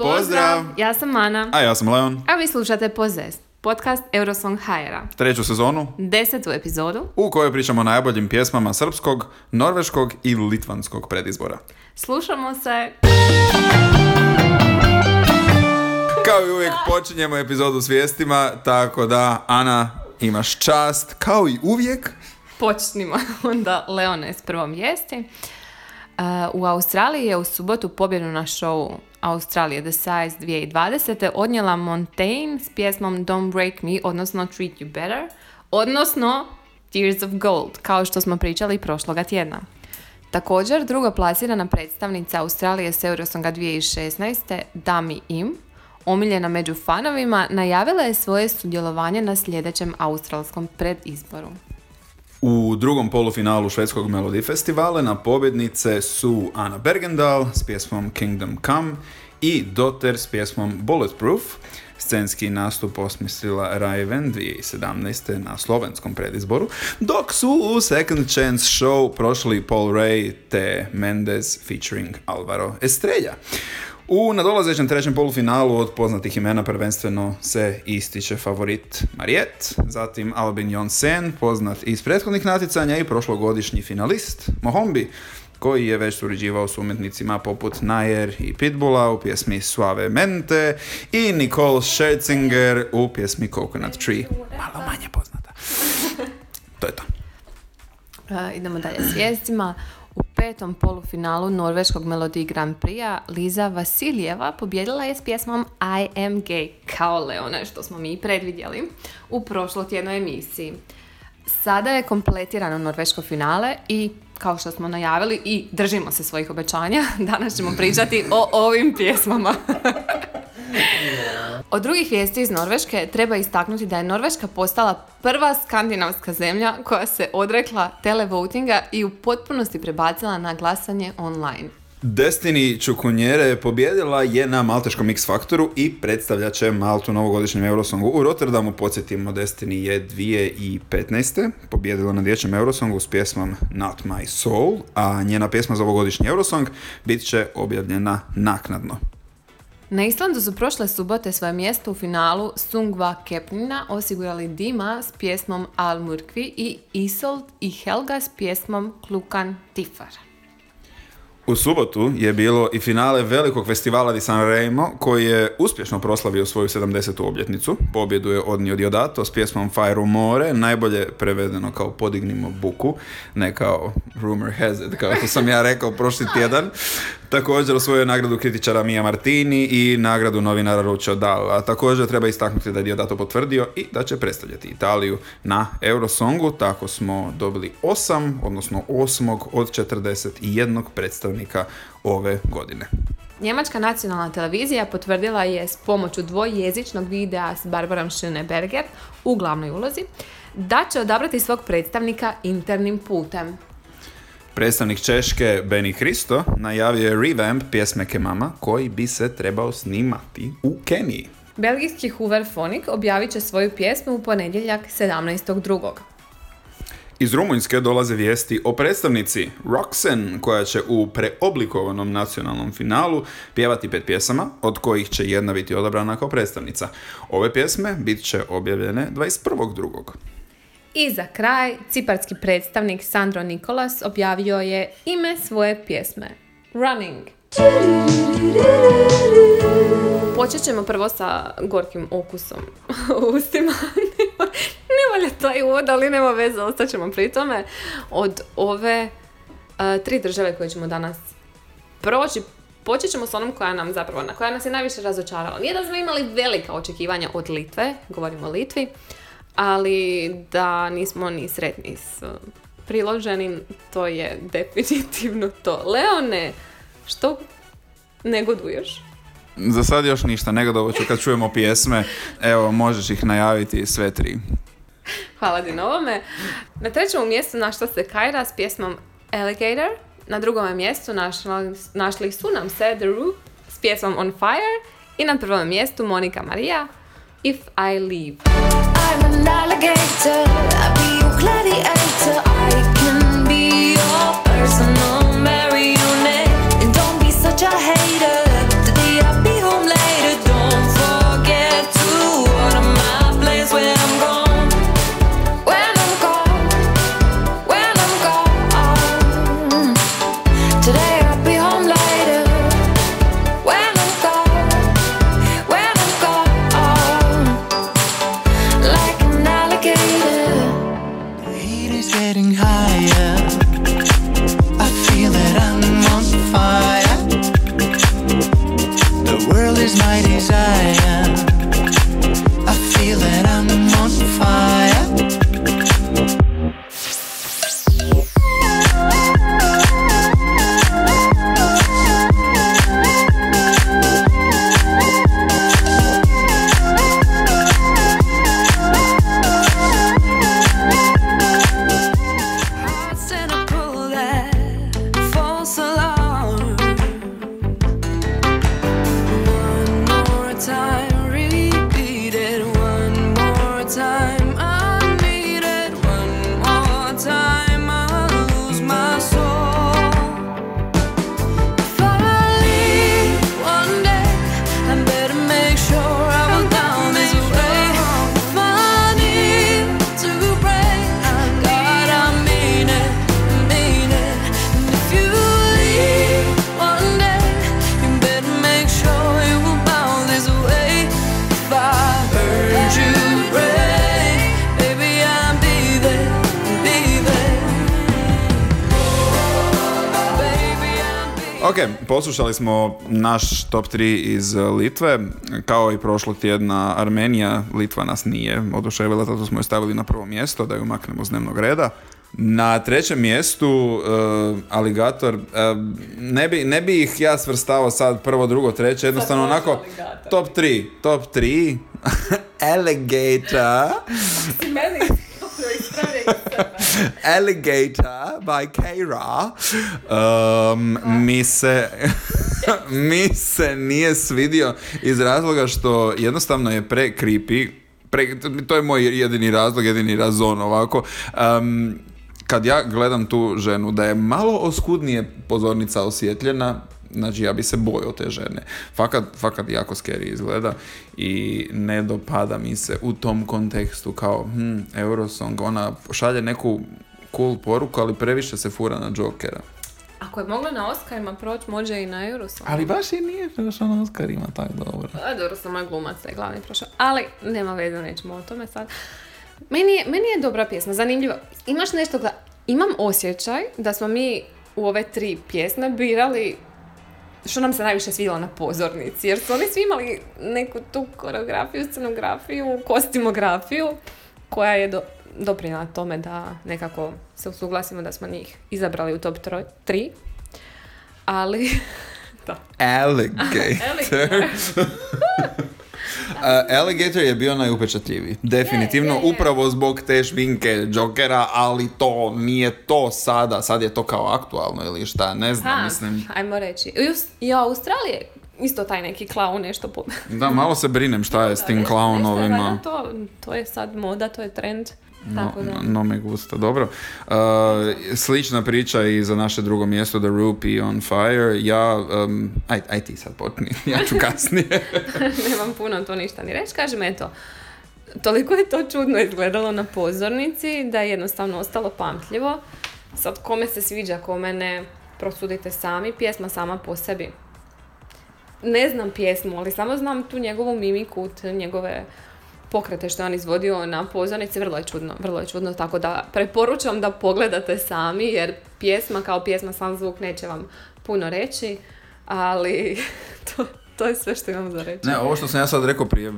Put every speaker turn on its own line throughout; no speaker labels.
Pozdrav!
Ja sam Mana,
A ja sam Leon.
a vi slušate Pozest, podcast Eurosong HR-a.
Treću sezonu
Desetu epizodu.
u kojoj pričamo o najboljim pjesmama srpskog, norveškog i litvanskog predizbora.
Slušamo se.
Kao i uvijek počinjemo epizodu s vijestima, tako da Ana imaš čast, kao i uvijek.
Počnimo onda Leone s prvom vijesti. Uh, u Australiji je u subotu pobjedu na šovu Australije The Size 2020. odnijela Montaigne s pjesmom Don't Break Me, odnosno Treat You Better, odnosno Tears of Gold, kao što smo pričali prošloga tjedna. Također, drugo plasirana predstavnica Australije s Eurosonga 2016. Dami Im, omiljena među fanovima, najavila je svoje sudjelovanje na sljedećem australskom predizboru.
U drugom polufinalu švedskog Melody Festivala na pobjednice su Anna Bergendal s pjesmom Kingdom Come i Dotter s pjesmom Bulletproof. Scenski nastup osmislila Raven 2017. na slovenskom predizboru, dok su u Second Chance Show prošli Paul Ray te Mendez featuring Alvaro Estrella. U nadolazećem trećem polufinalu od poznatih imena prvenstveno se ističe favorit Mariette, zatim Albin Jonsen, poznat iz prethodnih natjecanja i prošlogodišnji finalist Mohombi, koji je već surađivao s umjetnicima poput Nayer i Pitbulla u pjesmi Suave Mente i Nicole Scherzinger u pjesmi Coconut Tree. Malo manje poznata. To je to.
Uh, idemo dalje s vijestima. Petom polufinalu norveškog Melodi Grand Prix-a Liza Vasiljeva pobjedila je s pjesmom I am gay, kao Leone, što smo mi predvidjeli u prošlotjednoj emisiji. Sada je kompletirano norveško finale i kao što smo najavili i držimo se svojih obećanja, danas ćemo pričati o ovim pjesmama. Od drugih vijesti iz Norveške treba istaknuti da je Norveška postala prva skandinavska zemlja koja se odrekla televotinga i u potpunosti prebacila na glasanje online.
Destiny Čukunjere pobjedila je na Malteškom X Faktoru i predstavljat će Maltu na ovogodišnjem Eurosongu u Rotterdamu. Podsjetimo, Destiny je 2015. pobjedila na dječjem Eurosongu s pjesmom Not My Soul, a njena pjesma za ovogodišnji Eurosong bit će objavljena naknadno.
Na Islandu su prošle subote svoje mjesto u finalu Sungva Kepnina osigurali Dima s pjesmom Almurkvi i Isold i Helga s pjesmom Klukan Tifar.
U subotu je bilo i finale velikog festivala di San Remo koji je uspješno proslavio svoju 70. obljetnicu. Pobjedu je odnio Diodato s pjesmom Fire more, najbolje prevedeno kao podignimo buku, ne kao rumor has it, kao što sam ja rekao prošli tjedan. Također osvojio je nagradu kritičara Mia Martini i nagradu novinara Lucio Dalla. Također treba istaknuti da je Diodato potvrdio i da će predstavljati Italiju na Eurosongu. Tako smo dobili osam, odnosno osmog od 41 predstavnika ove godine.
Njemačka nacionalna televizija potvrdila je s pomoću dvojezičnog videa s Barbarom Schöneberger u glavnoj ulozi da će odabrati svog predstavnika internim putem.
Predstavnik Češke Beni Kristo najavio je revamp pjesme Kemama koji bi se trebao snimati u Keniji.
Belgijski Hooverphonic objavit će svoju pjesmu u ponedjeljak 17.2.
Iz Rumunjske dolaze vijesti o predstavnici Roxanne koja će u preoblikovanom nacionalnom finalu pjevati pet pjesama, od kojih će jedna biti odabrana kao predstavnica. Ove pjesme bit će objavljene 21.2.
I za kraj, ciparski predstavnik Sandro Nikolas objavio je ime svoje pjesme. Running. Počet ćemo prvo sa gorkim okusom u ustima. Ne valja taj uvod, ali nema veze, ostaćemo pri tome. Od ove e, tri države koje ćemo danas proći, počet ćemo s onom koja nam zapravo, na koja nas je najviše razočarala. Nije da smo imali velika očekivanja od Litve, govorimo o Litvi, ali da nismo ni sretni s uh, priloženim, to je definitivno to. Leone, što negoduješ?
Za sad još ništa, negodovo ću kad čujemo pjesme. Evo, možeš ih najaviti sve tri.
Hvala ti na ovome. Na trećem mjestu našla se Kaira s pjesmom Alligator. Na drugom mjestu našla, našli su nam se The Roop s pjesmom On Fire. I na prvom mjestu Monika Maria If I Leave.
I'm an alligator. I'll be your gladiator. I
poslušali smo naš top 3 iz Litve. Kao i prošlog tjedna Armenija, Litva nas nije oduševila, zato smo je stavili na prvo mjesto da ju maknemo s dnevnog reda. Na trećem mjestu uh, Aligator, uh, ne, bi, ne bi ih ja svrstavao sad prvo, drugo, treće, jednostavno onako top 3, top 3 Alligator
Meni
Alligator by Keira um, mi se mi se nije svidio iz razloga što jednostavno je pre creepy pre, to je moj jedini razlog, jedini razon ovako. Um, kad ja gledam tu ženu da je malo oskudnije pozornica osjetljena Znači ja bi se bojao te žene. Fakat, fakat jako scary izgleda i ne dopada mi se u tom kontekstu kao hm, Eurosong, ona šalje neku cool poruku, ali previše se fura na Jokera.
Ako je mogla na Oscarima proći, može i na Eurosong.
Ali baš i nije prošao na Oscarima tako dobro.
A, dobro, sam moj glumac da je glavni prošao. Ali, nema veze, nećemo o tome sad. Meni je, meni je dobra pjesma, zanimljiva. Imaš nešto, gla- imam osjećaj da smo mi u ove tri pjesme birali što nam se najviše svidjelo na pozornici, jer su oni svi imali neku tu koreografiju, scenografiju, kostimografiju, koja je do, doprinala tome da nekako se usuglasimo da smo njih izabrali u top 3. Ali, da.
Alligator. Uh, Alligator je bio najupečatljiviji. Definitivno,
Je, je, je.
upravo zbog te šminke Jokera, ali to nije to sada. Sad je to kao aktualno ili šta, ne znam,
Ha,
mislim.
ajmo reći. I Aus- I Australije isto taj neki klaun nešto po...
Da, malo se brinem šta je s tim klaunovima.
To, to je sad moda, to je trend.
No, no me gusta, dobro. Uh, slična priča i za naše drugo mjesto, The Rupee on Fire. Ja, um, aj, aj ti sad potni, ja ću kasnije.
Nemam puno to ništa ni reći. Kažem, eto, toliko je to čudno izgledalo na pozornici da je jednostavno ostalo pamtljivo. Sad, kome se sviđa, kome ne, prosudite sami. Pjesma sama po sebi. Ne znam pjesmu, ali samo znam tu njegovu mimiku, njegove pokrete što je on izvodio na pozornici, vrlo je čudno, vrlo je čudno, tako da preporučam da pogledate sami, jer pjesma kao pjesma, sam zvuk neće vam puno reći, ali to, to je sve što imam za reći.
Ne, ovo što sam ja sad rekao prije,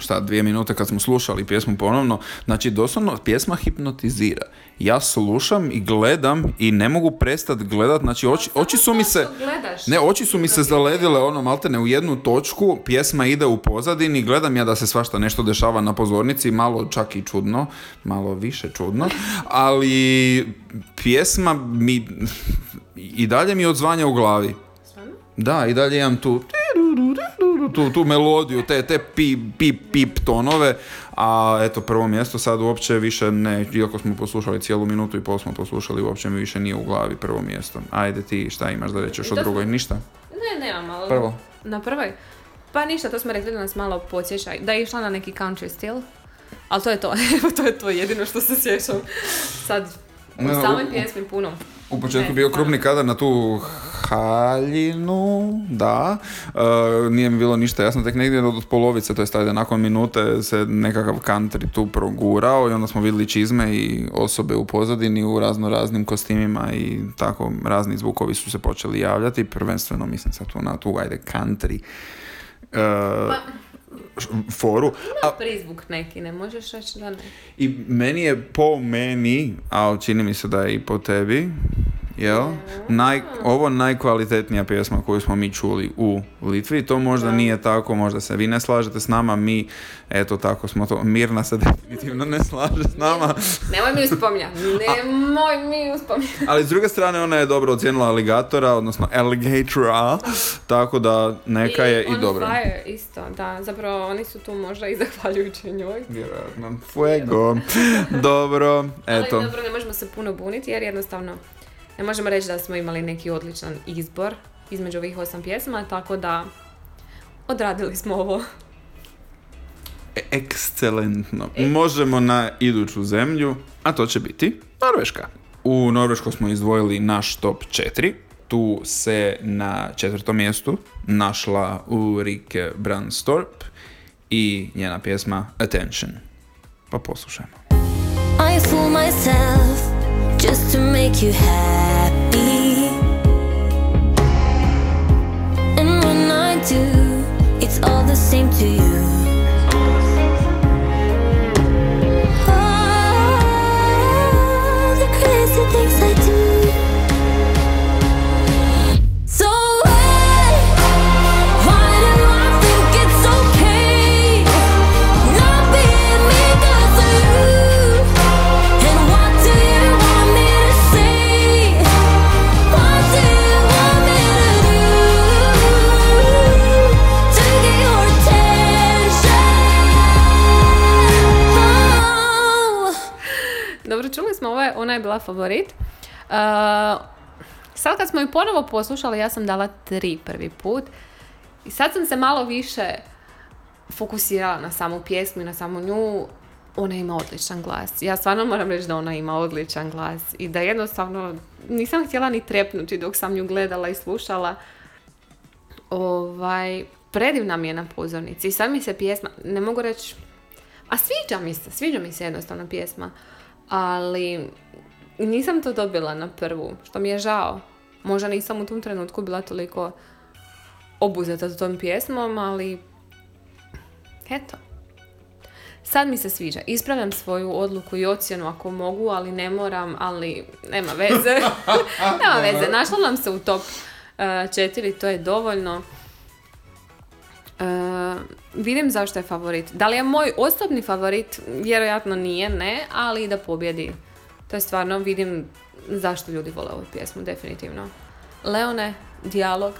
šta, dvije minute kad smo slušali pjesmu ponovno, znači doslovno pjesma hipnotizira. Ja slušam i gledam i ne mogu prestati gledat, znači oči, oči su mi se... Ne, oči su mi se zaledile ono maltene u jednu točku, pjesma ide u pozadini, gledam ja da se svašta nešto dešava na pozornici, malo čak i čudno, malo više čudno, ali pjesma mi i dalje mi odzvanja u glavi. Da, i dalje imam tu tu, tu melodiju, te, te pip, pip, pip tonove, a eto prvo mjesto sad uopće više ne, iako smo poslušali cijelu minutu i pol smo poslušali, uopće mi više nije u glavi prvo mjesto. Ajde ti, šta imaš da reći još o drugoj? Ništa?
Ne, nemam, ali...
Prvo.
Na prvoj? Pa ništa, to smo rekli da nas malo podsjeća, da je išla na neki country stil, ali to je to, to je to jedino što se sjećam. Sad, u samoj pjesmi puno.
U početku
Ne,
bio krupni kadar na tu haljinu, da. E, nije mi bilo ništa jasno, tek negdje od polovice, to je stavljeno nakon minute se nekakav country tu progurao i onda smo vidjeli čizme i osobe u pozadini u razno raznim kostimima i tako razni zvukovi su se počeli javljati, prvenstveno mislim sad tu na tu ajde country e, š- foru. A,
Prizvuk neki, ne možeš reći da ne.
I meni je po meni, ali čini mi se da je i po tebi, jel? Naj, ovo najkvalitetnija pjesma koju smo mi čuli u Litvi. To možda nije tako, možda se vi ne slažete s nama, mi, eto tako smo to, Mirna se definitivno ne slaže s nama,
Nemoj mi uspominjati, nemoj mi uspominjati.
ali s druge strane ona je dobro ocijenila aligatora, odnosno alligatora, tako da neka je i
On
dobro.
Fire isto, da, zapravo oni su tu možda i zahvaljujući njoj.
Vjerojatno. Fuego. Dobro, eto.
Ali dobro, ne možemo se puno buniti jer jednostavno ne možemo reći da smo imali neki odličan izbor između ovih osam pjesma, tako da odradili smo ovo.
Ekscelentno. Možemo na iduću zemlju, a to će biti Norveška. U Norvešku smo izdvojili naš top 4. Tu se na četvrtom mjestu našla Ulrike Brandstorp i njena pjesma Attention. Pa poslušajmo.
I fool myself just to make you happy. And when I do, it's all the same to you.
Je, bila favorit. Uh, sad kad smo ju ponovo poslušali, ja sam dala tri prvi put. I sad sam se malo više fokusirala na samu pjesmu i na samu nju. Ona ima odličan glas. Ja stvarno moram reći da ona ima odličan glas. I da jednostavno nisam htjela ni trepnuti dok sam nju gledala i slušala. Ovaj, predivna mi je na pozornici. I sad mi se pjesma, ne mogu reći, a sviđa mi se, sviđa mi se jednostavno pjesma. Ali nisam to dobila na prvu, što mi je žao. Možda nisam u tom trenutku bila toliko obuzeta tom pjesmom, ali eto. Sad mi se sviđa. Ispravljam svoju odluku i ocjenu ako mogu, ali ne moram, ali nema veze. nema veze. Našla nam se u top uh, četiri, to je dovoljno. Uh, vidim zašto je favorit. Da li je moj osobni favorit? Vjerojatno nije, ne, ali da pobjedi. To je stvarno, vidim zašto ljudi vole ovu pjesmu, definitivno. Leone, dijalog.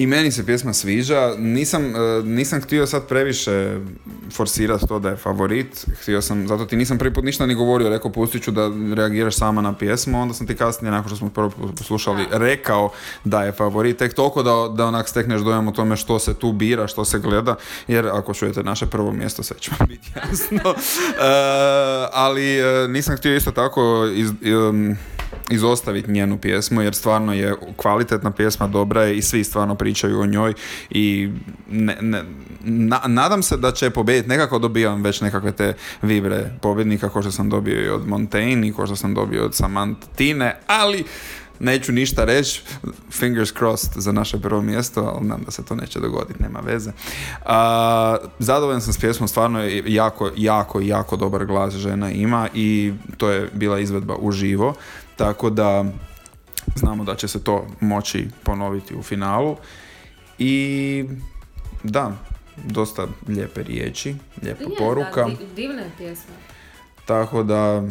I meni se pjesma sviđa, nisam, e, nisam htio sad previše forsirati to da je favorit, htio sam, zato ti nisam prvi put ništa ni govorio, rekao pustit ću da reagiraš sama na pjesmu, onda sam ti kasnije, nakon što smo prvo poslušali, rekao da je favorit, tek toliko da, da onak stekneš dojam o tome što se tu bira, što se gleda, jer ako čujete naše prvo mjesto, sve će vam biti jasno. E, ali e, nisam htio isto tako iz, em, izostaviti njenu pjesmu jer stvarno je kvalitetna pjesma, dobra je i svi stvarno pričaju o njoj i ne, ne- na- nadam se da će pobijediti, nekako dobivam već nekakve te vibre pobjednika kao što sam dobio i od Montaigne i kao što sam dobio od Samantine, ali neću ništa reći, fingers crossed za naše prvo mjesto, ali znam da se to neće dogoditi, nema veze. A, zadovoljan sam s pjesmom, stvarno je jako, jako, jako dobar glas žena ima i to je bila izvedba uživo, tako da znamo da će se to moći ponoviti u finalu i da, dosta lijepe riječi, lijepa poruka.
divna je pjesma.
Tako da,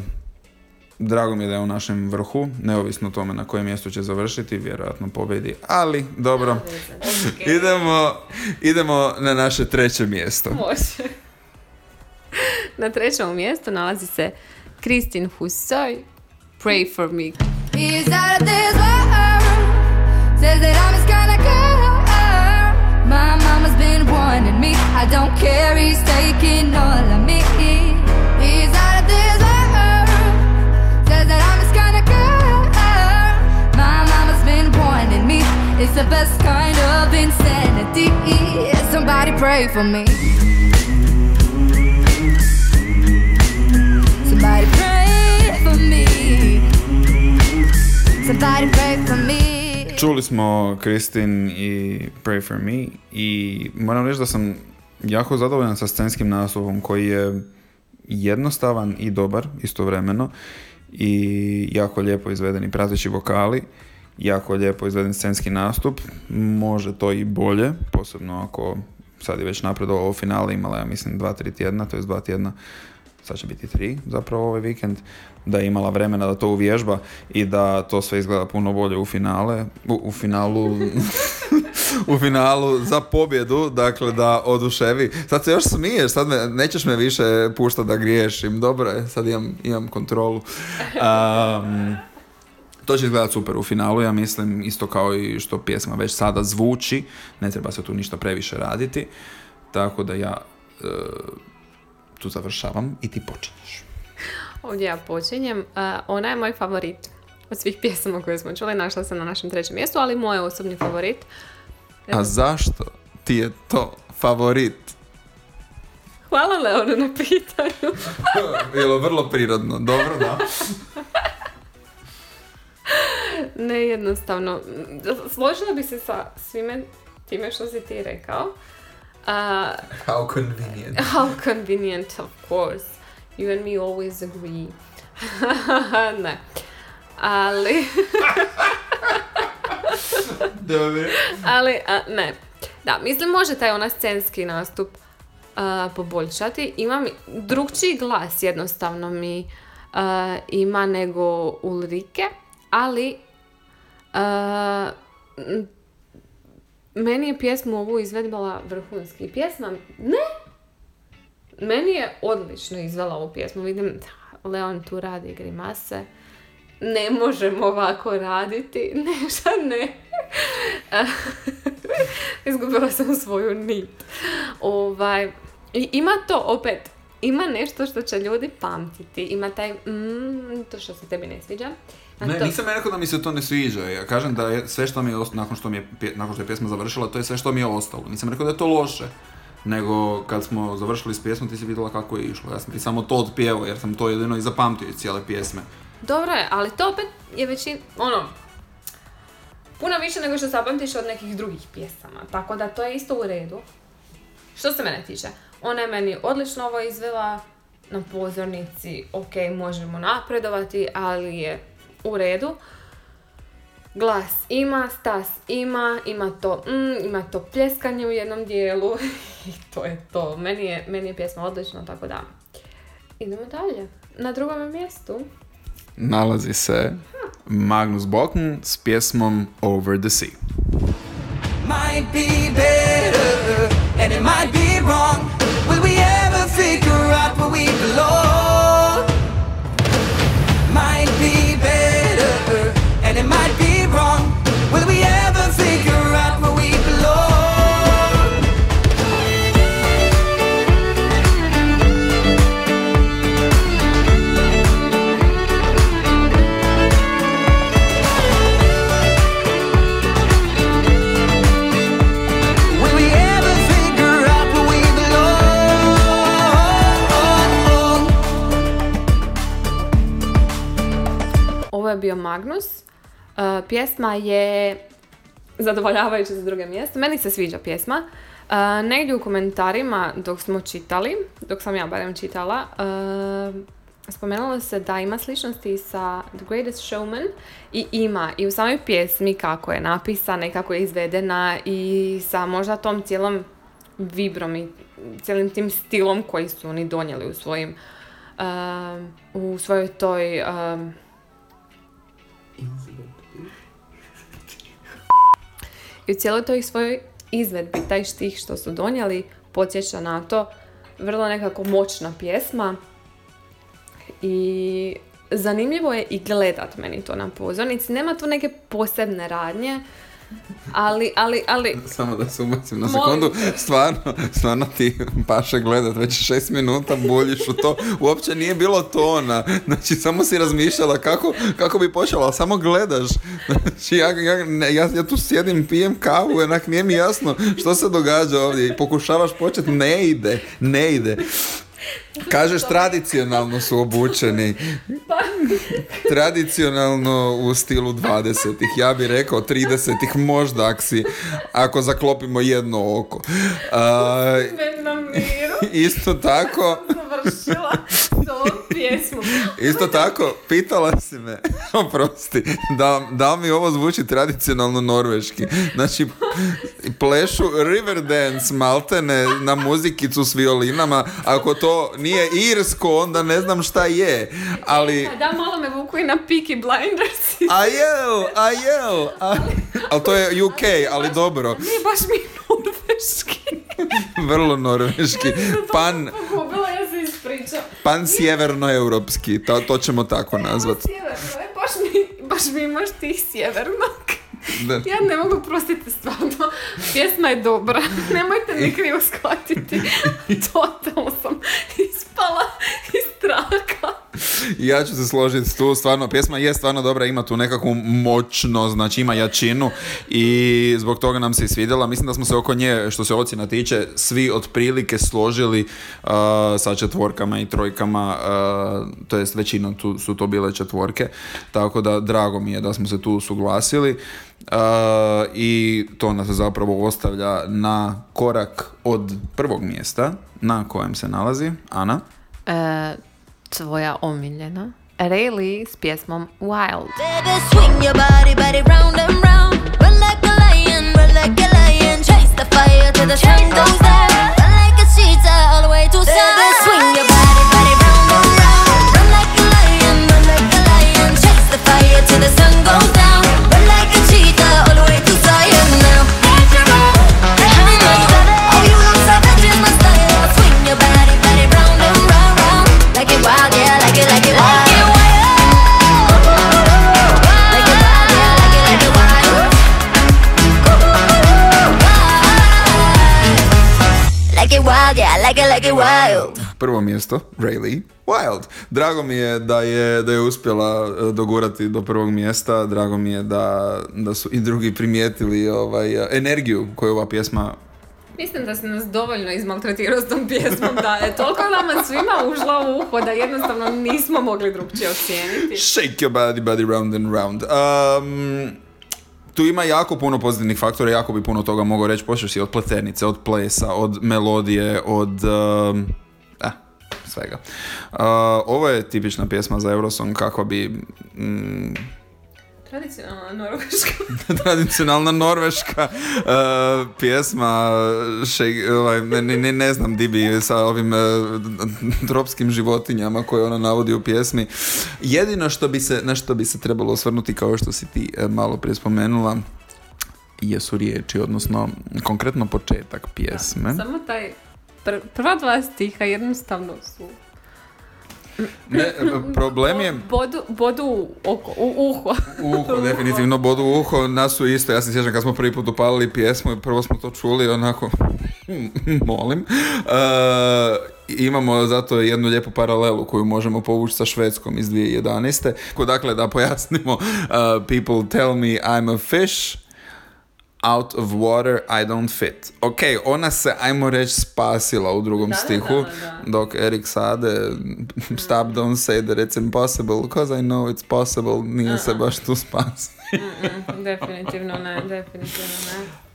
drago mi je da je u našem vrhu, neovisno o tome na kojem mjestu će završiti, vjerojatno pobjedi, ali dobro. idemo, idemo na naše treće mjesto.
Može. Na trećem mjestu nalazi se Kristin Husoj, Pray for me.
My mama's been wanting me. I don't care. He's taking all of me. He's out of this world. Says that I'm his kind of girl. My mama's been wanting me. It's the best kind of insanity. Somebody pray for me. Somebody pray
Čuli smo Kristin i Pray for Me i moram reći da sam jako zadovoljan sa scenskim nastupom koji je jednostavan i dobar istovremeno i jako lijepo izvedeni prateći vokali, jako lijepo izveden scenski nastup, može to i bolje, posebno ako sad je već napredovalo ovo finale, imala ja mislim dva, tri tjedna, to je dva tjedna, sad će biti tri zapravo ovaj vikend, da je imala vremena da to uvježba i da to sve izgleda puno bolje u finale, u, u finalu u finalu za pobjedu, dakle da oduševi. Sad se još smiješ, sad me, nećeš me više puštati da griješim, dobro je, sad imam, imam kontrolu. Um, to će izgledati super u finalu, ja mislim, isto kao i što pjesma već sada zvuči, ne treba se tu ništa previše raditi, tako da ja e, tu završavam i ti počinješ.
Ovdje ja počinjem. Ona je moj favorit od svih pjesama koje smo čuli. Našla sam na našem trećem mjestu, ali moj osobni favorit.
A zašto ti je to favorit?
Hvala Leonu na pitanju.
Bilo vrlo prirodno, dobro da.
ne jednostavno. Složila bi se sa svime time što si ti rekao. A,
How convenient.
how convenient, of course. You and me always agree. ne. Ali...
Dobro.
Ali, a, ne. Da, mislim može taj ona scenski nastup a, poboljšati. Ima mi, drugčiji glas jednostavno mi a, ima nego Ulrike, ali meni je pjesmu ovu izvedbala vrhunski. Pjesma, ne, meni je odlično izvela ovu pjesmu. Vidim, da, Leon tu radi grimase. Ne možemo ovako raditi. Ne, šta ne. Izgubila sam svoju nit. Ovaj, i ima to opet, ima nešto što će ljudi pamtiti. Ima taj, mm, to što se tebi ne sviđa.
Ne,
to-
nisam ja rekao da mi se to ne sviđa. Ja kažem da je sve što mi je ostalo, nakon što, mi je, nakon što je pjesma završila, to je sve što mi je ostalo. Nisam rekao da je to loše. Nego kad smo završili s pjesmom ti si vidjela kako je išlo. Ja sam ti samo to otpjevao jer sam to jedino i zapamtio iz cijele pjesme.
Dobro je, ali to opet je većin, ono, puno više nego što zapamtiš od nekih drugih pjesama. Tako da to je isto u redu. Što se mene tiče, ona je meni odlično ovo izvela na pozornici, ok, možemo napredovati, ali je u redu. Glas ima, stas ima, ima to, mm, ima to pljeskanje u jednom dijelu i to je to. Meni je, meni je pjesma odlična, tako da idemo dalje. Na drugom mjestu
Nalazi se Magnus Bokn s pjesmom Over the Sea.
might be better and it might be wrong. Will we ever figure out where we belong?
Je bio Magnus. Uh, pjesma je zadovoljavajuća za druge mjesto. Meni se sviđa pjesma. Uh, negdje u komentarima dok smo čitali, dok sam ja barem čitala, uh, spomenulo se da ima sličnosti sa The Greatest Showman i ima i u samoj pjesmi kako je napisana i kako je izvedena i sa možda tom cijelom vibrom i cijelim tim stilom koji su oni donijeli u svojim um, u svojoj toj i u cijeloj toj svojoj izvedbi, taj štih što su donijeli, podsjeća na to, vrlo nekako moćna pjesma i zanimljivo je i gledat meni to na pozornici. Nema tu neke posebne radnje, ali, ali, ali,
Samo da se ubacim na sekundu, stvarno, stvarno ti paše gledat, već šest minuta buljiš u to, uopće nije bilo tona, znači samo si razmišljala kako, kako bi počela, ali samo gledaš, znači ja, ja, ne, ja, ja tu sjedim, pijem kavu, onak nije mi jasno što se događa ovdje i pokušavaš početi, ne ide, ne ide. Kažeš tradicionalno su obučeni. Tradicionalno u stilu 20-ih. Ja bih rekao 30-ih možda ako, si, ako zaklopimo jedno oko. A, isto tako,
završila pjesmom.
isto tako, pitala si me, oprosti, da, da mi ovo zvuči tradicionalno norveški. Znači, plešu Riverdance maltene na muzikicu s violinama. Ako to nije irsko, onda ne znam šta je. Ali,
Da, malo me vuku i na Peaky Blinders.
a jel, a jel, a... Ali to je UK, ali dobro.
Nije baš mi norveški.
Vrlo norveški. Pan,
Pogubila, ja
pan sjevernoeuropski, to, to ćemo tako nazvati.
Sjeverno, e, baš mi, baš mi imaš tih sjevernog.
Da.
Ja ne mogu prostiti stvarno. Pjesma je dobra. Nemojte mi krivo shvatiti. Totalno sam ispala iz traka.
Ja ću se složiti tu, stvarno, pjesma je stvarno dobra, ima tu nekakvu moćnost, znači ima jačinu i zbog toga nam se i svidjela. Mislim da smo se oko nje, što se ocjena tiče, svi otprilike složili uh, sa četvorkama i trojkama, uh, to jest većinom tu, su to bile četvorke, tako da drago mi je da smo se tu suglasili. Uh, i to nas zapravo ostavlja na korak od prvog mjesta na kojem se nalazi Ana.
E, tvoja omiljena. Rayleigh s pjesmom Wild.
Baby, swing your body, body round and round. Run like a lion, run like a lion. Chase the fire till the sun goes down. Run like a cheetah all the way to Baby, swing your body, body round and round. Run like a lion, run like a lion. Chase the fire till the sun goes down.
Prvo mjesto, Rayleigh Wild. Drago mi je da je, da je uspjela e, dogurati do prvog mjesta. Drago mi je da, da su i drugi primijetili ovaj, e, energiju koju ova pjesma
Mislim da si nas dovoljno izmaltretirao s tom pjesmom, da je toliko nama svima ušla u uho da jednostavno nismo mogli drugčije ocijeniti.
Shake your body, body round and round. Um, tu ima jako puno pozitivnih faktora, jako bi puno toga mogao reći. Počeš si od pleternice, od plesa, od melodije, od... Um, svega. Uh, ovo je tipična pjesma za Eurosong kako bi... mm,
Tradicionalna norveška.
tradicionalna norveška uh, pjesma šej- ovaj, ne, ne, ne- znam di bi sa ovim uh, tropskim životinjama koje ona navodi u pjesmi jedino što bi se, na što bi se trebalo osvrnuti kao što si ti uh, malo prije spomenula jesu riječi, odnosno konkretno početak pjesme.
Samo taj prva dva stiha jednostavno su
Ne, problem je
bodu, bodu u, oko, u uho.
Uho, definitivno bodu u uho, nas su isto, ja se sjećam kad smo prvi put upalili pjesmu i prvo smo to čuli onako, molim. E, imamo zato jednu lijepu paralelu koju možemo povući sa Švedskom iz 2011. Ko dakle da pojasnimo, uh, people tell me I'm a fish, out of water I don't fit. Ok, ona se, ajmo reći, spasila u drugom
Da,
stihu,
da, da.
dok Erik Sade, stop, don't say that it's impossible, because I know it's possible, nije se baš tu spasio.
Mm, definitivno ne, definitivno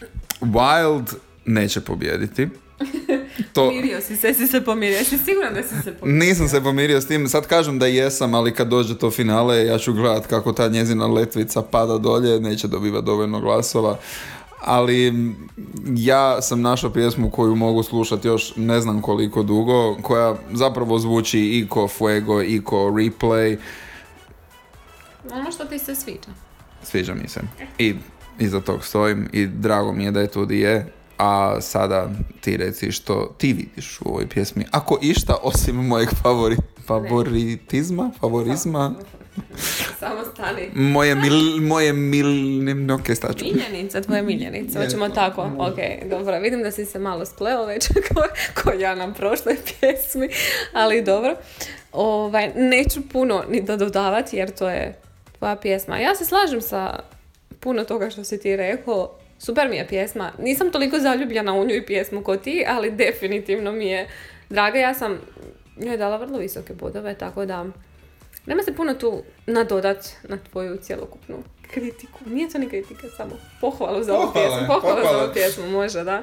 ne.
Wild neće pobijediti. To,
Pomirio si se, si se pomirio. Jesi siguran da si se pomirio?
nisam se pomirio s tim, sad kažem da jesam, ali kad dođe to finale, ja ću gledat kako ta njezina letvica pada dolje, neće dobivati dovoljno glasova. Ali ja sam našao pjesmu koju mogu slušati još ne znam koliko dugo, koja zapravo zvuči i ko Fuego i ko Replay.
Ono što ti se sviđa.
Sviđa mi se. I iza tog stojim i drago mi je da je tu di je. A sada ti reci što ti vidiš u ovoj pjesmi. Ako išta osim mojeg favori, favoritizma, favorizma,
Samo stani.
moje mil, moje mil, ne, ok, staću.
Miljenica, tvoja miljenica, hoćemo tako. Ok, dobro, vidim da si se malo spleo već ko, ko ja na prošloj pjesmi, ali dobro. Ovaj, neću puno ni da dodavati jer to je tvoja pjesma. Ja se slažem sa puno toga što si ti rekao. Super mi je pjesma. Nisam toliko zaljubljena u nju i pjesmu kao ti, ali definitivno mi je draga. Ja sam njoj je dala vrlo visoke bodove, tako da nema se puno tu nadodat na tvoju cjelokupnu kritiku. Nije to ni kritika, samo pohvalu za ovu pjesmu. Pohvala za ovu pjesmu, može, da.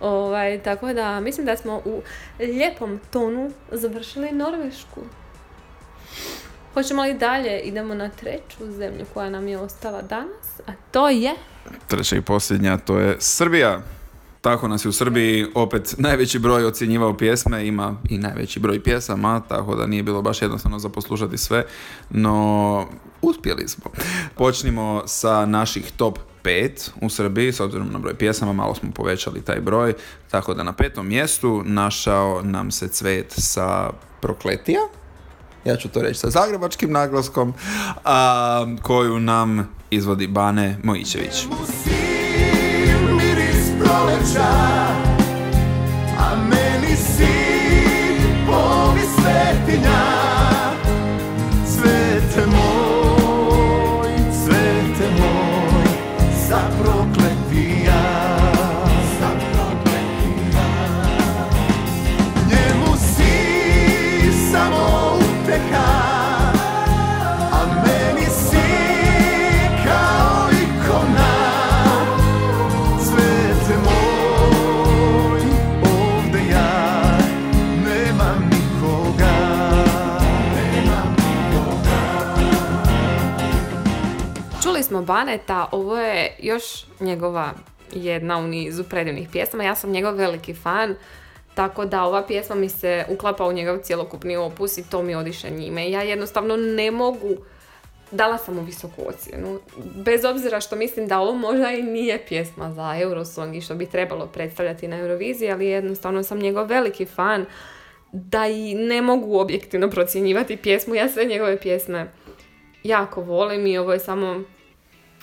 Ovaj, tako da, mislim da smo u lijepom tonu završili Norvešku. Hoćemo li dalje? Idemo na treću zemlju koja nam je ostala danas, a to je...
Treća i posljednja, to je Srbija. Tako nas je u Srbiji opet najveći broj ocjenjivao pjesme, ima i najveći broj pjesama, tako da nije bilo baš jednostavno za poslušati sve, no uspjeli smo. Počnimo sa naših top 5 u Srbiji, s obzirom na broj pjesama, malo smo povećali taj broj, tako da na petom mjestu našao nam se cvet sa Prokletija, ja ću to reći sa zagrebačkim naglaskom, a, koju nam izvodi Bane Mojićević.
miris proleća A meni si
Baneta, ovo je još njegova jedna u nizu predivnih pjesama. Ja sam njegov veliki fan, tako da ova pjesma mi se uklapa u njegov cjelokupni opus i to mi odiše njime. Ja jednostavno ne mogu, dala sam mu visoku ocjenu. Bez obzira što mislim da ovo možda i nije pjesma za Eurosong i što bi trebalo predstavljati na Euroviziji, ali jednostavno sam njegov veliki fan da i ne mogu objektivno procjenjivati pjesmu. Ja sve njegove pjesme jako volim i ovo je samo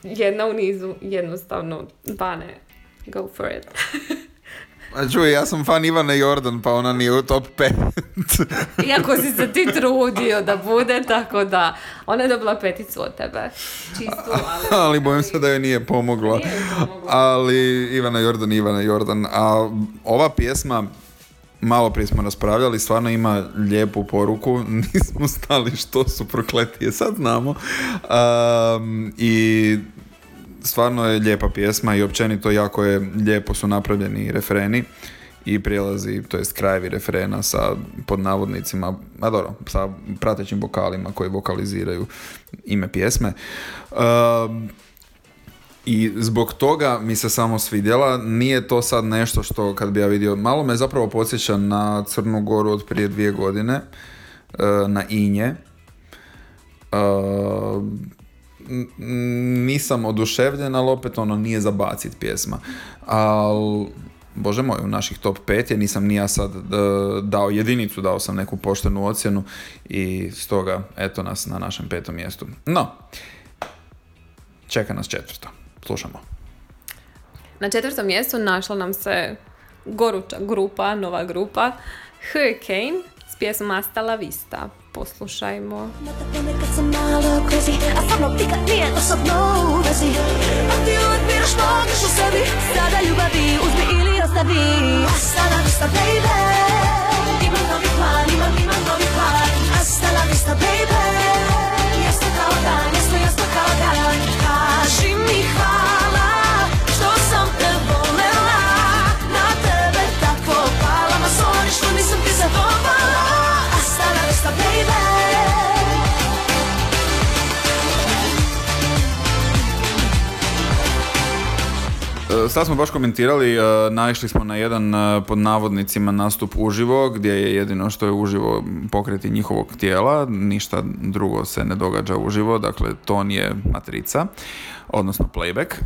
jedna u nizu, jednostavno, Bane, go for it.
A čuj, ja sam fan Ivane Jordan, pa ona nije u top 5.
Iako si se ti trudio da bude, tako da, ona je dobila peticu od tebe. Čistu, ali...
ali bojim se da joj nije pomoglo.
Nije pomoglo.
Ali Ivana Jordan, Ivana Jordan. A ova pjesma, malo prije smo raspravljali, stvarno ima lijepu poruku. Nismo stali što su prokletije, sad znamo. Um, I stvarno je lijepa pjesma i općenito jako je lijepo su napravljeni refreni i prijelazi, to jest krajevi refrena sa pod navodnicima, a dobro, sa pratećim vokalima koji vokaliziraju ime pjesme. Um, i zbog toga mi se samo svidjela, nije to sad nešto što kad bi ja vidio, malo me zapravo podsjeća na Crnu Goru od prije dvije godine, e, na Inje. E, nisam oduševljen, ali opet ono nije za bacit pjesma. Al Bože moj, u naših top 5 je, nisam ni ja sad e, dao jedinicu, dao sam neku poštenu ocjenu i stoga eto nas na našem petom mjestu. No, čeka nas četvrto. Slušamo.
Na četvrtom mjestu našla nam se goruća grupa, nova grupa, Hurricane s pjesmom Hasta la Vista. Poslušajmo.
Znate ponekad sam malo crazy A sa mnom nikad nije osobno u vezi A ti uvek biraš pogreš u sebi Sada ljubavi uzmi ili ostavi Hasta la vista baby
Sad smo baš komentirali, e, naišli smo na jedan e, pod navodnicima nastup uživo, gdje je jedino što je uživo pokreti njihovog tijela, ništa drugo se ne događa uživo, dakle ton je matrica, odnosno playback. E,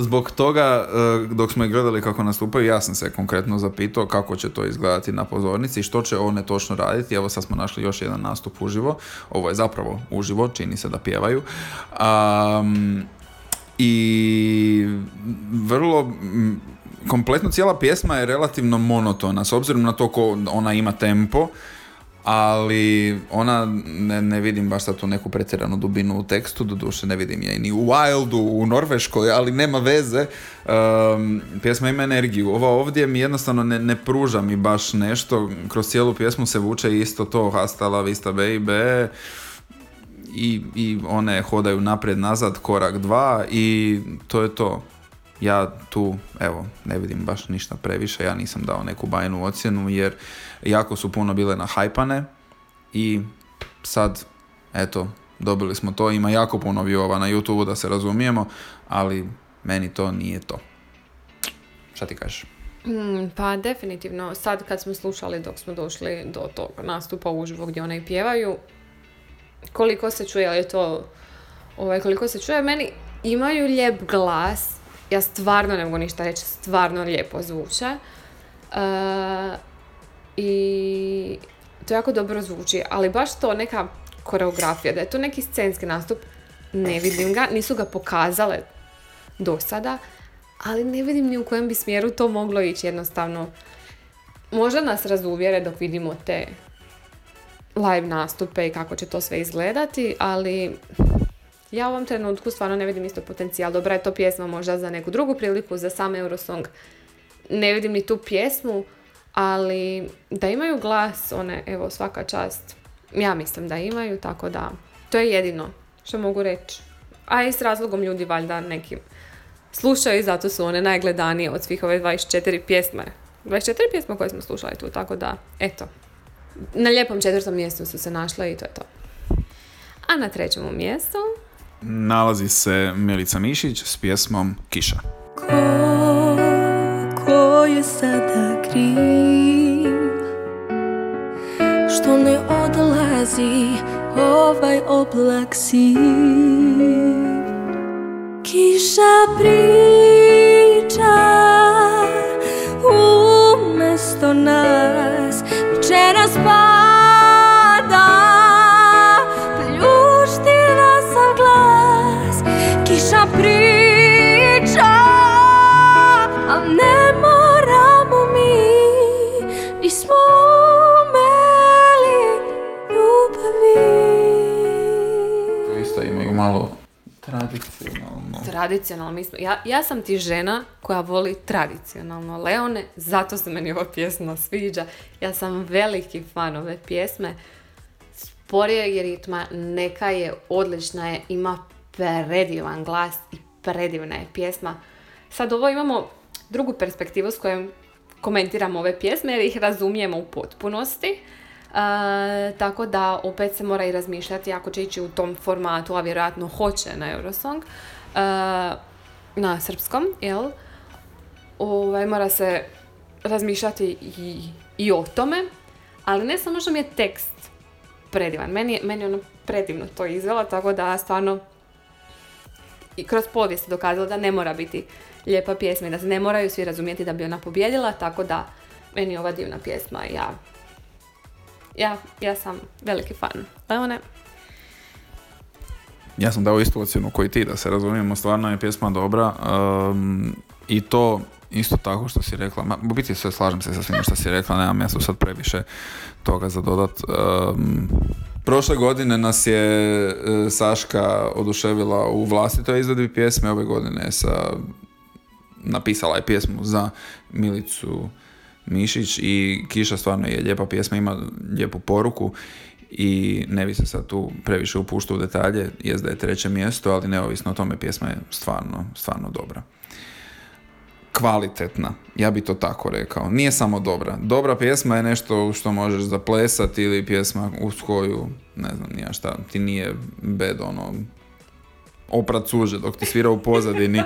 Zbog toga, dok smo gledali kako nastupaju, ja sam se konkretno zapitao kako će to izgledati na pozornici i što će one točno raditi. Evo sad smo našli još jedan nastup uživo. Ovo je zapravo uživo, čini se da pjevaju. Am, i vrlo kompletno cijela pjesma je relativno monotona s obzirom na to ko ona ima tempo ali ona ne, ne vidim baš sad tu neku pretjeranu dubinu u tekstu, doduše ne vidim je ni u Wildu, u Norveškoj, ali nema veze. Um, pjesma ima energiju. Ova ovdje mi jednostavno ne, ne pruža mi baš nešto. Kroz cijelu pjesmu se vuče isto to hasta la vista baby i, i one hodaju naprijed nazad korak dva i to je to. Ja tu, evo, ne vidim baš ništa previše, ja nisam dao neku bajnu ocjenu jer jako su puno bile nahajpane i sad, eto, dobili smo to, ima jako puno viewova na YouTube da se razumijemo, ali meni to nije to. Šta ti kažeš?
Mm, pa definitivno, sad kad smo slušali dok smo došli do tog nastupa uživo gdje one pjevaju, koliko se čuje, ali je to, ovaj, koliko se čuje, meni imaju lijep glas, ja stvarno ne mogu ništa reći, stvarno lijepo zvuče. E, I to jako dobro zvuči, ali baš to neka koreografija, da je to neki scenski nastup, ne vidim ga, nisu ga pokazale do sada, ali ne vidim ni u kojem bi smjeru to moglo ići jednostavno. Možda nas razuvjere dok vidimo te live nastupe i kako će to sve izgledati, ali ja u ovom trenutku stvarno ne vidim isto potencijal. Dobra je to pjesma možda za neku drugu priliku, za sam Eurosong. Ne vidim ni tu pjesmu, ali da imaju glas, one, evo, svaka čast. Ja mislim da imaju, tako da to je jedino što mogu reći. A i s razlogom ljudi valjda nekim slušaju i zato su one najgledanije od svih ove 24 pjesme. 24 pjesme koje smo slušali tu, tako da, eto. Na lijepom četvrtom mjestu su se našle i to je to. A na trećem mjestu
Nalazi se Milica Mišić s pjesmom Kiša.
Ko, ko je sada kriv Što ne odlazi ovaj oblak siv Kiša priča
tradicionalno.
mi smo, ja, ja sam ti žena koja voli tradicionalno Leone, zato se meni ova pjesma sviđa. Ja sam veliki fan ove pjesme. Sporije je ritma, neka je, odlična je, ima predivan glas i predivna je pjesma. Sad ovo imamo drugu perspektivu s kojom komentiramo ove pjesme jer ih razumijemo u potpunosti. E, tako da opet se mora i razmišljati ako će ići u tom formatu, a vjerojatno hoće na Eurosong, na srpskom, jel? Ovaj, mora se razmišljati i, i o tome, ali ne samo što mi je tekst predivan, meni je, meni je ono predivno to izvela, tako da stvarno i kroz povijest je dokazala da ne mora biti lijepa pjesma i da se ne moraju svi razumjeti da bi ona pobjedila, tako da meni je ova divna pjesma ja ja, ja sam veliki fan Leone.
Ja sam dao istu ocjenu koji ti, da se razumijemo, stvarno je pjesma dobra um, i to isto tako što si rekla, ma, u biti sve slažem se sa svime što si rekla, nemam ja sad previše toga za dodat. Um, prošle godine nas je e, Saška oduševila u vlastitoj izvedbi pjesme, ove godine sa, napisala je pjesmu za Milicu Mišić i Kiša stvarno je lijepa pjesma, ima lijepu poruku i ne bi se sad tu previše upuštao u detalje, jest da je treće mjesto, ali neovisno o tome pjesma je stvarno, stvarno dobra. Kvalitetna, ja bi to tako rekao. Nije samo dobra. Dobra pjesma je nešto što možeš zaplesati ili pjesma uz koju, ne znam nija šta, ti nije bed ono oprat suže dok ti svira u pozadini.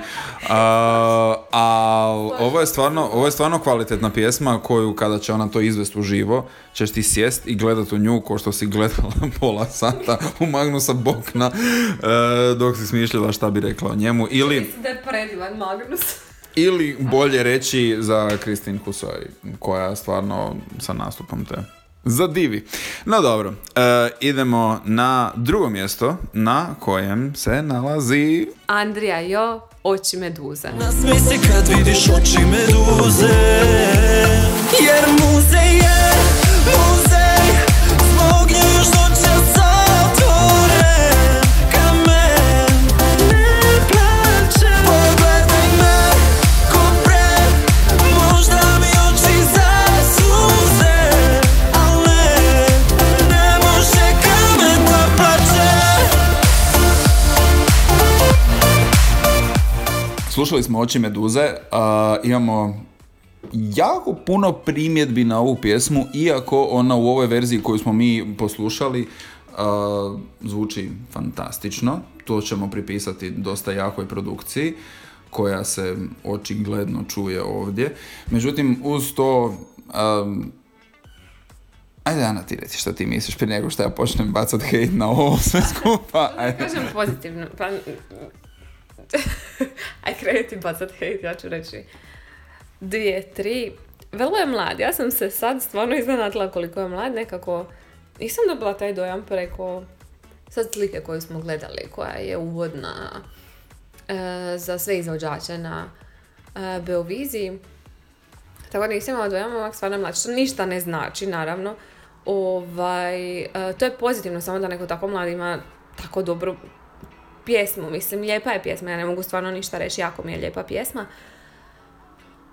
A, al ovo je stvarno, ovo je stvarno kvalitetna pjesma koju kada će ona to izvest uživo, ćeš ti sjest i gledat u nju ko što si gledala pola sata u Magnusa Bokna e, dok si smišljala šta bi rekla o njemu. Ili,
Mislim da je predivan Magnus.
ili bolje reći za Kristin Husoj, koja stvarno sa nastupom te zadivi. No dobro, e, idemo na drugo mjesto na kojem se nalazi
Andrija Jo, oči meduze.
Nasmej se kad vidiš oči meduze
slušali smo Oči Meduze, a, imamo jako puno primjedbi na ovu pjesmu, iako ona u ovoj verziji koju smo mi poslušali a, zvuči fantastično. To ćemo pripisati dosta jakoj produkciji koja se očigledno čuje ovdje. Međutim, uz to... am, Ajde, Ana, ti reci šta ti misliš prije nego što ja počnem bacat hejt na ovo sve skupa.
Kažem pozitivno, pa... Aj krenuti bacat hejt, ja ću reći dvije, tri. Vrlo je mlad, ja sam se sad stvarno iznenadila koliko je mlad, nekako nisam dobila taj dojam preko sad slike koju smo gledali, koja je uvodna e, za sve izvođače na e, Beoviziji. Tako da nisam imala dojam, omak stvarno mlad, što ništa ne znači, naravno. Ovaj, e, to je pozitivno, samo da neko tako mlad ima tako dobru pjesmu. Mislim, lijepa je pjesma, ja ne mogu stvarno ništa reći, jako mi je lijepa pjesma.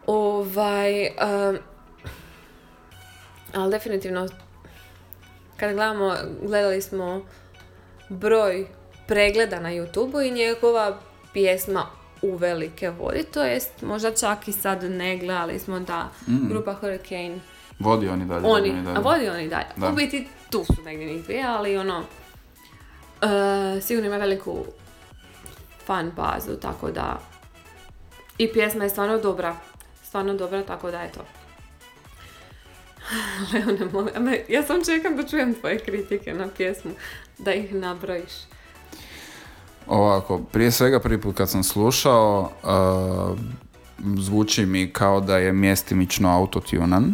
Ovaj, em, ali definitivno, kad gledamo, gledali smo broj pregleda na youtube i njegova pjesma uvelike vodi, to jest možda čak i sad ne gledali smo da grupa Hurricane
Vodi oni dalje.
oni,
vodi dalje.
a vodi oni dalje.
Da.
U biti tu su negdje njih dvije, ali ono, e, sigurno ima veliku fan bazu, tako da i pjesma je stvarno dobra, stvarno dobra, tako da je to. Leone, molim, me- ja sam čekam da čujem tvoje kritike na pjesmu, da ih nabrojiš.
Ovako, prije svega prvi put kad sam slušao, uh, zvuči mi kao da je mjestimično autotunan,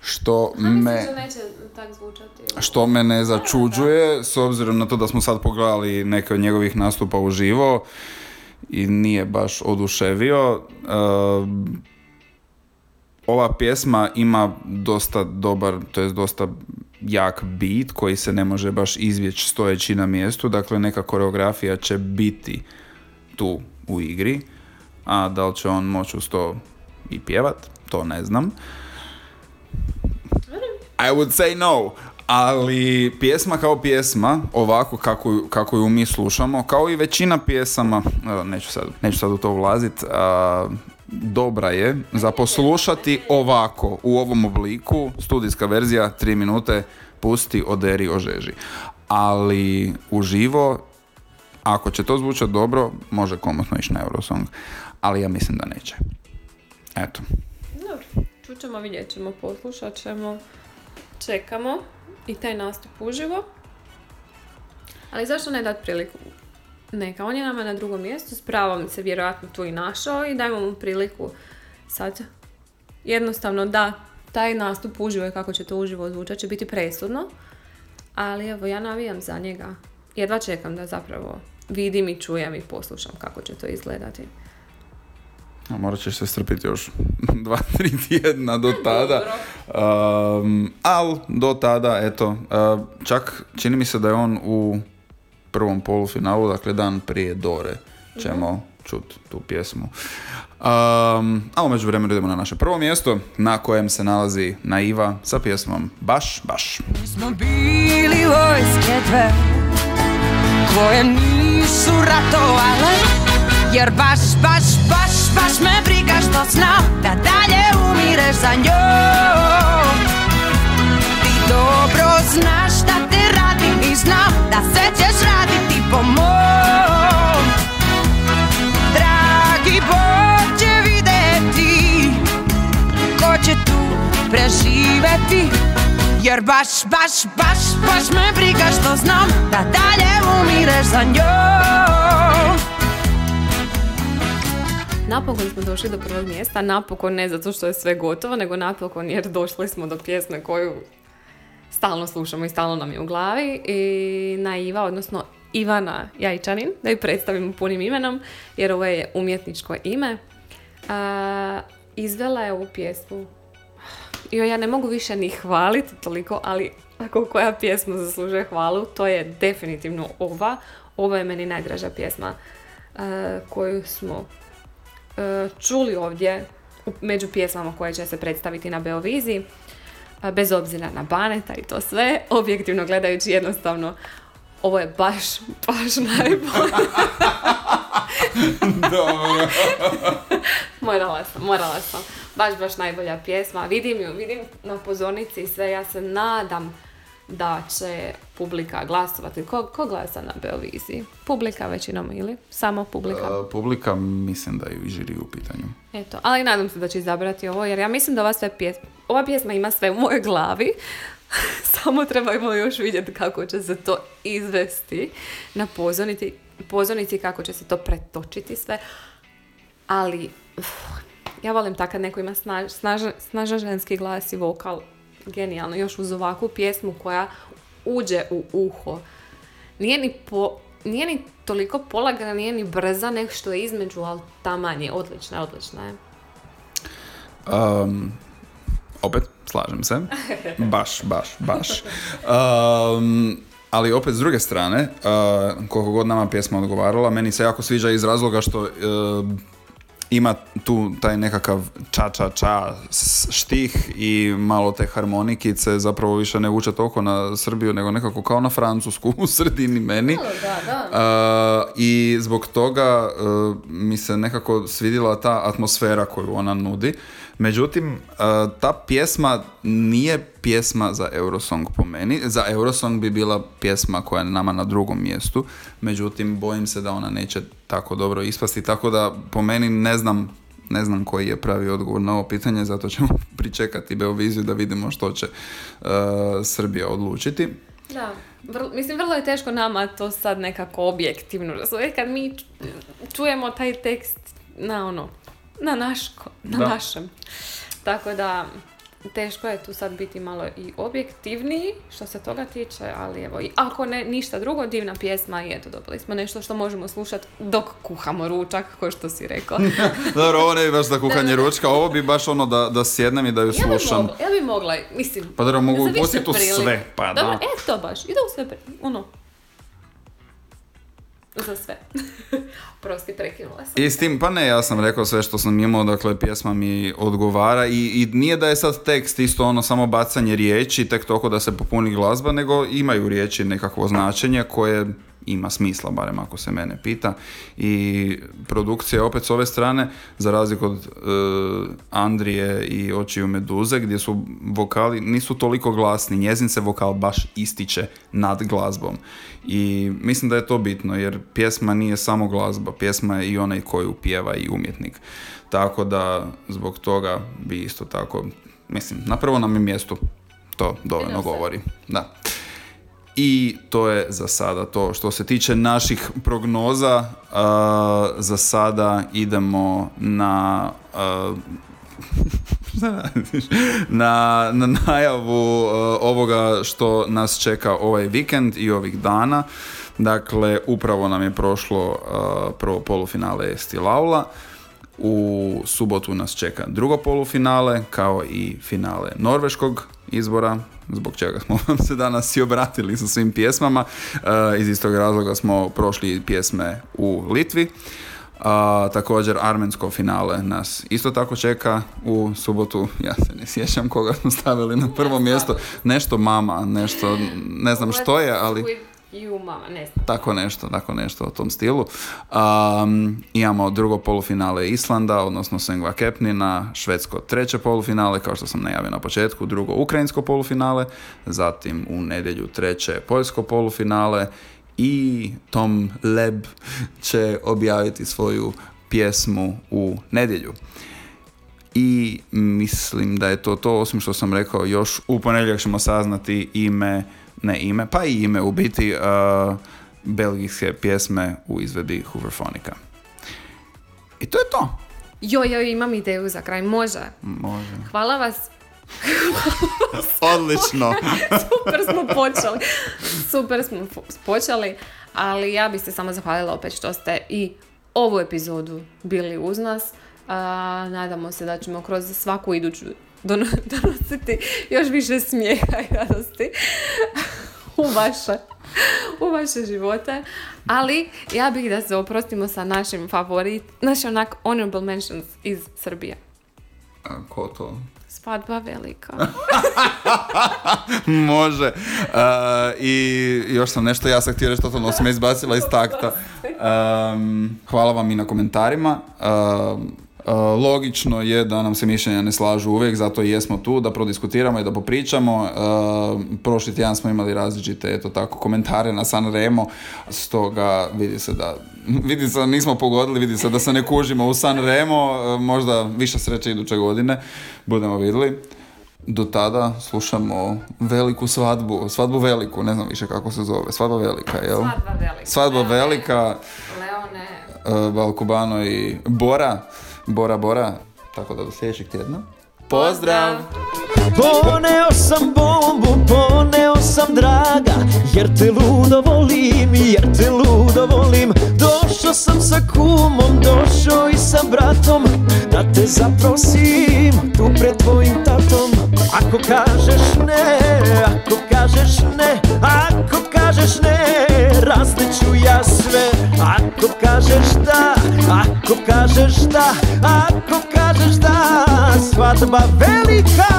što me...
neće tak zvučati.
Što me ne začuđuje, s obzirom na to da smo sad pogledali neke od njegovih nastupa uživo i nije baš oduševio. Uh, ova pjesma ima dosta dobar, to jest dosta jak beat koji se ne može baš izvjeći stojeći na mjestu, dakle neka koreografija će biti tu u igri, a da li će on moći uz to i pjevat, to ne znam. I would say no. Ali pjesma kao pjesma, ovako kako, kako ju mi slušamo, kao i većina pjesama, evo, neću sad, neću sad u to ulazit, a, dobra je za poslušati ovako, u ovom obliku, studijska verzija, 3 minute, pusti, oderi, ožeži. Ali uživo, ako će to zvučati dobro, može komotno ići na Eurosong, ali ja mislim da neće. Eto.
Dobro, čućemo, vidjet ćemo, poslušat ćemo, čekamo i taj nastup uživo. Ali zašto ne dati priliku? Neka, on je nama na drugom mjestu, s pravom se vjerojatno tu i našao i dajmo mu priliku sad. Jednostavno da, taj nastup uživo i kako će to uživo zvučat će biti presudno. Ali evo, ja navijam za njega. Jedva čekam da zapravo vidim i čujem i poslušam kako će to izgledati.
A morat ćeš se strpiti još dva, tri tjedna do tada. Um, ali do tada, eto, uh, čak čini mi se da je on u prvom polufinalu, dakle dan prije Dore ćemo čut tu pjesmu. Um, a u međuvremenu idemo na naše prvo mjesto na kojem se nalazi Naiva sa pjesmom Baš, baš.
smo bili vojske dve Koje nisu ratovale Jer baš, baš, baš, baš me briga što znam Da dalje umireš za njom. Ti dobro znaš da te radim i znam Da se ćeš raditi po mom. Dragi Bog će vidjeti Ko će tu preživeti. Jer baš, baš, baš, baš me briga što znam Da dalje umireš za njom
Napokon smo došli do prvog mjesta, napokon ne zato što je sve gotovo, nego napokon jer došli smo do pjesme koju stalno slušamo i stalno nam je u glavi. I Naiva, odnosno Ivana Jajčanin, da ju predstavimo punim imenom, jer ovo je umjetničko ime, a, izvela je ovu pjesmu. Jo, ja ne mogu više ni hvaliti toliko, ali ako koja pjesma zaslužuje hvalu, to je definitivno ova. Ovo je meni najdraža pjesma a, koju smo čuli ovdje među pjesmama koje će se predstaviti na Beoviziji, a, bez obzira na Baneta i to sve, objektivno gledajući jednostavno ovo je baš, baš najbolje.
Dobro.
morala sam, morala sam. Baš, baš najbolja pjesma. Vidim ju, vidim na pozornici i sve. Ja se nadam da će publika glasovati. Ko, ko glasa na Beoviziji? Publika većinom ili? Samo publika?
E, publika, mislim da je i žiri u pitanju.
Eto, ali nadam se da će izabrati ovo, jer ja mislim da ova sve pjesma, ova pjesma ima sve u mojoj glavi, samo trebamo još vidjeti kako će se to izvesti na pozornici, pozornici kako će se to pretočiti sve, ali uf, ja volim tak kad neko ima snaž, snažan, snažan ženski glas i vokal, genijalno, još uz ovakvu pjesmu koja uđe u uho. Nije ni, po, nije ni toliko polagana, nije ni brza, nek što je između, ali taman je, odlična, odlična je.
Um, opet, slažem se. Baš, baš, baš. Um, ali opet s druge strane, uh, koliko god nama pjesma odgovarala, meni se jako sviđa iz razloga što uh, ima tu taj nekakav ča ča ča s- štih i malo te harmonikice zapravo više ne vuče toliko na Srbiju nego nekako kao na Francusku u sredini meni.
Da, da.
Uh, I zbog toga uh, mi se nekako svidjela ta atmosfera koju ona nudi. Međutim, uh, ta pjesma nije pjesma za Eurosong po meni. Za Eurosong bi bila pjesma koja je nama na drugom mjestu. Međutim, bojim se da ona neće tako dobro ispasti. Tako da po meni ne znam ne znam koji je pravi odgovor na ovo pitanje, zato ćemo pričekati Beoviziju da vidimo što će uh, Srbija odlučiti.
Da. Vrlo- mislim, vrlo je teško nama to sad nekako objektivno razumjeti kad mi ču- čujemo taj tekst na ono, na naško, na
Da.
našem. Tako da, teško je tu sad biti malo i objektivniji što se toga tiče, ali evo, i ako ne ništa drugo, divna pjesma i eto, dobili smo nešto što možemo slušati dok kuhamo ručak, ko što si rekao.
Dobro, ovo ne bi baš za kuhanje ručka, ovo bi baš ono da, da sjednem i da ju
Ja bi,
slušam.
mogla, ja bi mogla, mislim,
Pa dobro, mogu
za više
pustiti u sve, pa da.
Dobro, e, to baš, ide u sve, ono, za sve. Prosti, prekinula sam.
I s tim, pa ne, ja sam rekao sve što sam imao, dakle, pjesma mi odgovara i, i nije da je sad tekst isto ono samo bacanje riječi, tek toliko da se popuni glazba, nego imaju riječi nekakvo značenje koje ima smisla, barem ako se mene pita. I produkcija je opet s ove strane, za razliku od e, Andrije i Očiju Meduze, gdje su vokali, nisu toliko glasni, njezin se vokal baš ističe nad glazbom. I mislim da je to bitno, jer pjesma nije samo glazba, pjesma je i onaj koju pjeva i umjetnik. Tako da, zbog toga bi isto tako, mislim, na prvo nam je mjestu to dovoljno govori. Da. I to je za sada to. Što se tiče naših prognoza, a, za sada idemo na radiš? na, na najavu a, ovoga što nas čeka ovaj vikend i ovih dana. Dakle, upravo nam je prošlo prvo polufinale Esti Laula. U subotu nas čeka drugo polufinale, kao i finale norveškog izbora, zbog čega smo vam se danas i obratili sa svim pjesmama. E, iz istog razloga smo prošli pjesme u Litvi. A, također armensko finale nas isto tako čeka u subotu. Ja se ne sjećam koga smo stavili na prvo mjesto. Nešto mama, nešto, ne znam što je, ali...
With you, mama, ne znam.
Tako nešto, tako nešto o tom stilu. Um, imamo drugo polufinale Islanda, odnosno Sengva Kepnina, švedsko treće polufinale, kao što sam najavio na početku, drugo ukrajinsko polufinale, zatim u nedjelju treće poljsko polufinale i Tom Leb će objaviti svoju pjesmu u nedjelju. I mislim da je to to, osim što sam rekao, još u ponedjeljak ćemo saznati ime, ne ime, pa i ime u biti uh, belgijske pjesme u izvedbi Hooverfonika. I to je to.
Joj, joj, imam ideju za kraj, može.
Može.
Hvala vas,
Odlično.
super smo počeli. Super smo počeli, ali ja bih se samo zahvalila opet što ste i ovu epizodu bili uz nas. A, nadamo se da ćemo kroz svaku iduću donositi još više smijeha i radosti u vaše, u vaše živote. Ali ja bih da se oprostimo sa našim favorit, naši onak honorable mentions iz Srbije.
A, ko to?
Svadba velika.
Može. Uh, I još sam nešto, ja sam htio reći, totalno sam me izbacila iz takta. Um, hvala vam i na komentarima. Um, uh, logično je da nam se mišljenja ne slažu uvijek, zato i jesmo tu, da prodiskutiramo i da popričamo. Uh, prošli tjedan smo imali različite, eto tako, komentare na San Remo, stoga vidi se da vidi se da nismo pogodili, vidi se da se ne kužimo u San Remo, uh, možda više sreće iduće godine, budemo vidjeli. Do tada slušamo veliku svadbu, svadbu veliku, ne znam više kako se zove, svadba velika, jel?
Svadba velika.
Svadba velika,
Leone.
Balkubano i Bora, Bora Bora, tako da do sljedećeg tjedna. Pozdrav!
Poneo sam bombu, poneo sam draga Jer te ludo volim, jer te ludo volim Došao sam sa kumom, došao i sa bratom Da te zaprosim tu pred tvojim tatom Ako kažeš ne, ako kažeš ne Ako kažeš ne, različu ja sve. Ako kažeš da, ako kažeš da Ako kažeš da, svadba velika.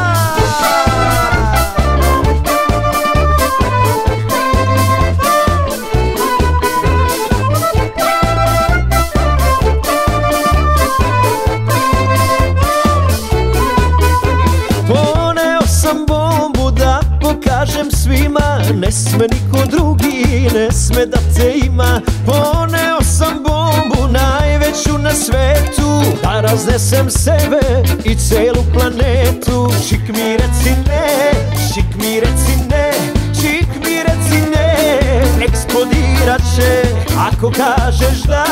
Poneo sam bombu da pokažem svima. Ne sme niko drugi, ne sme da te ima Poneo sam bombu najveću na svetu. Da raznesem sebe i celu planetu. Čik mi reci ne, čik mi reci ne Čik mi reci ne, eksplodirat će Ako kažeš da,